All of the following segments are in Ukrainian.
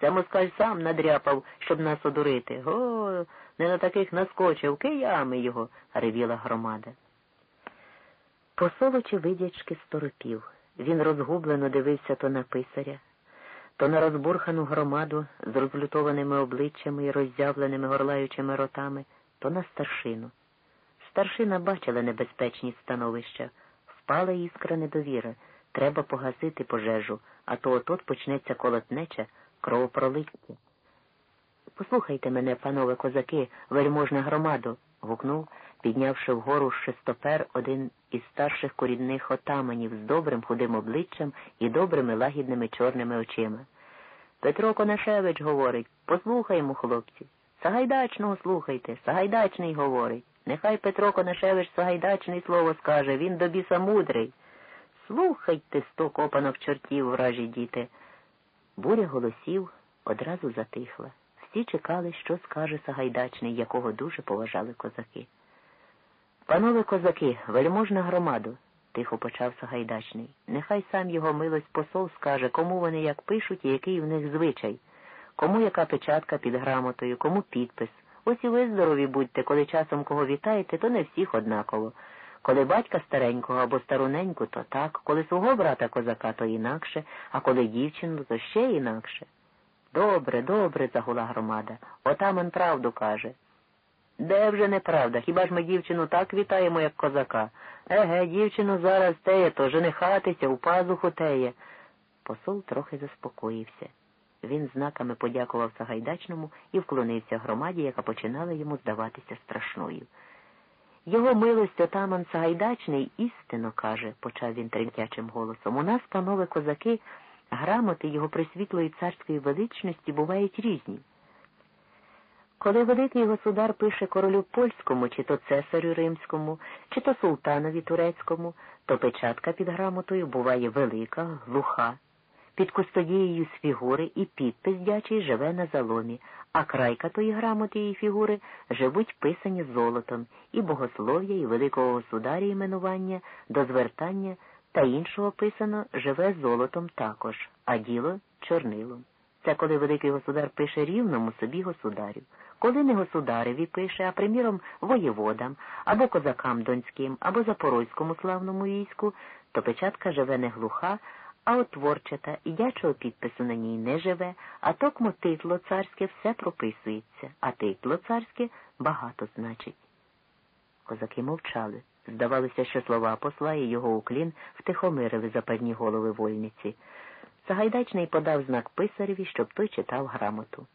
Це москаль сам надряпав, щоб нас одурити. Го, не на таких наскочив, киями його, ревіла громада. Посол очевидячки сторопів. Він розгублено дивився то на писаря, то на розбурхану громаду з розлютованими обличчями і роззявленими горлаючими ротами, то на старшину. Старшина бачила небезпечність становища, впала іскра недовіри. Треба погасити пожежу, а то отот почнеться колотнеча, кровопролиття. Послухайте мене, панове козаки, вельможна громаду, гукнув, піднявши вгору шестопер один із старших корінних отаманів з добрим худим обличчям і добрими лагідними чорними очима. Петро Конашевич говорить, послухаймо, хлопці. Сагайдачного слухайте, Сагайдачний говорить. Нехай Петро Конашевич Сагайдачний слово скаже, він до біса мудрий. Слухайте сто копанок чортів, вражі діти. Буря голосів одразу затихла. Всі чекали, що скаже Сагайдачний, якого дуже поважали козаки. Панове козаки, вельможна громаду, тихо почав Сагайдачний. Нехай сам його милость посол скаже, кому вони як пишуть і який в них звичай, кому яка печатка під грамотою, кому підпис. Ось і ви здорові будьте, коли часом кого вітаєте, то не всіх однаково. Коли батька старенького або старуненьку, то так, коли свого брата козака, то інакше, а коли дівчину, то ще інакше. Добре, добре, загула громада. Отаман правду каже. Де вже неправда? Хіба ж ми дівчину так вітаємо, як козака? Еге, дівчину зараз теє, то женихатися, у пазуху теє. Посол трохи заспокоївся. Він знаками подякував Сагайдачному і вклонився громаді, яка починала йому здаватися страшною. Його милость отаман Сагайдачний істинно каже, почав він тремтячим голосом. У нас, панове козаки, грамоти його присвітлої царської величності бувають різні. Коли великий государ пише королю польському, чи то цесарю римському, чи то султанові турецькому, то печатка під грамотою буває велика, глуха. Під кустодією з фігури і підпис дячий живе на заломі, а крайка тої грамоти і фігури живуть писані золотом, і богослов'я, і великого государя іменування, до звертання та іншого писано живе золотом також, а діло чорнилом. Це коли великий государ пише рівному собі государю. Коли не государеві пише, а приміром воєводам, або козакам донським, або запорозькому славному війську, то печатка живе не глуха, а отворчата, і дячого підпису на ній не живе, а токмо титло царське все прописується, а титло царське багато значить. Козаки мовчали. Здавалося, що слова посла і його уклін втихомирили запальні голови вольниці. Сагайдачний подав знак писареві, щоб той читав грамоту.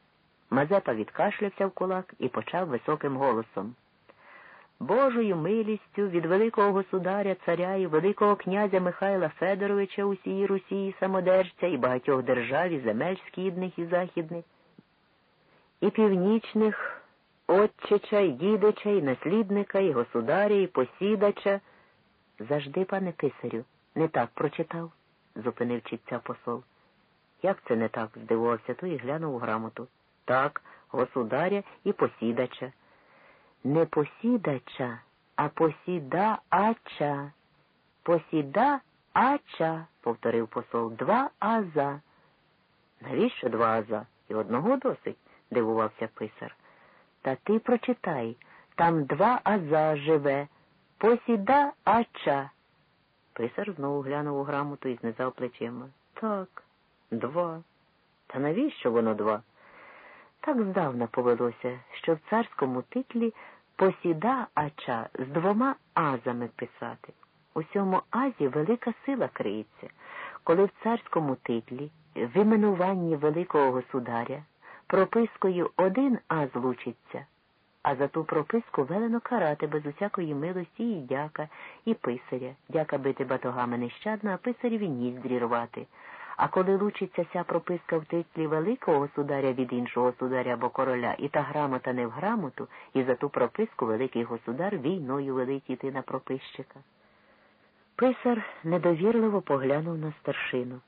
Мазепа відкашлявся в кулак і почав високим голосом. Божою милістю від Великого государя, царя і Великого князя Михайла Федоровича усієї Русії самодержця і багатьох держав і земель східних і західних, і північних, отчича, і дідича, і наслідника, і государя, і посідача. Завжди, пане писарю, не так прочитав, зупинив чітця посол. Як це не так? здивувався той і глянув у грамоту. Так, государя і посідача. Не посідача, а посідаача. Посідаача, повторив посол, два аза. Навіщо два аза? І одного досить, дивувався писар. Та ти прочитай, там два аза живе. Посідаача. Писар знову глянув у грамоту і знизав плечима. Так, два. Та навіщо воно два? Так здавна повелося, що в царському титлі посіда ача з двома азами писати. У цьому азі велика сила криється, коли в царському титлі, в іменуванні Великого Государя, пропискою один аз лучиться, а за ту прописку велено карати без усякої милості і дяка, і писаря, дяка бити батогами нещадно, а писареві ніздрі рвати. А коли лучиться ця прописка в титлі великого сударя від іншого сударя або короля, і та грамота не в грамоту, і за ту прописку великий государ війною велить іти на прописчика. Писар недовірливо поглянув на старшину.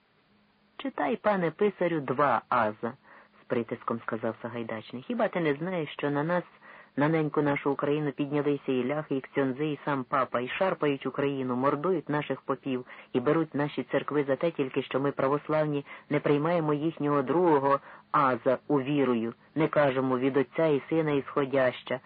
Читай, пане писарю, два аза, з притиском сказав Сагайдачний. Хіба ти не знаєш, що на нас На неньку нашу Україну піднялися і ляхи, і ксьонзи, і сам папа, і шарпають Україну, мордують наших попів і беруть наші церкви за те тільки, що ми православні не приймаємо їхнього другого аза у вірою, не кажемо від Отця і Сина і Сходяща,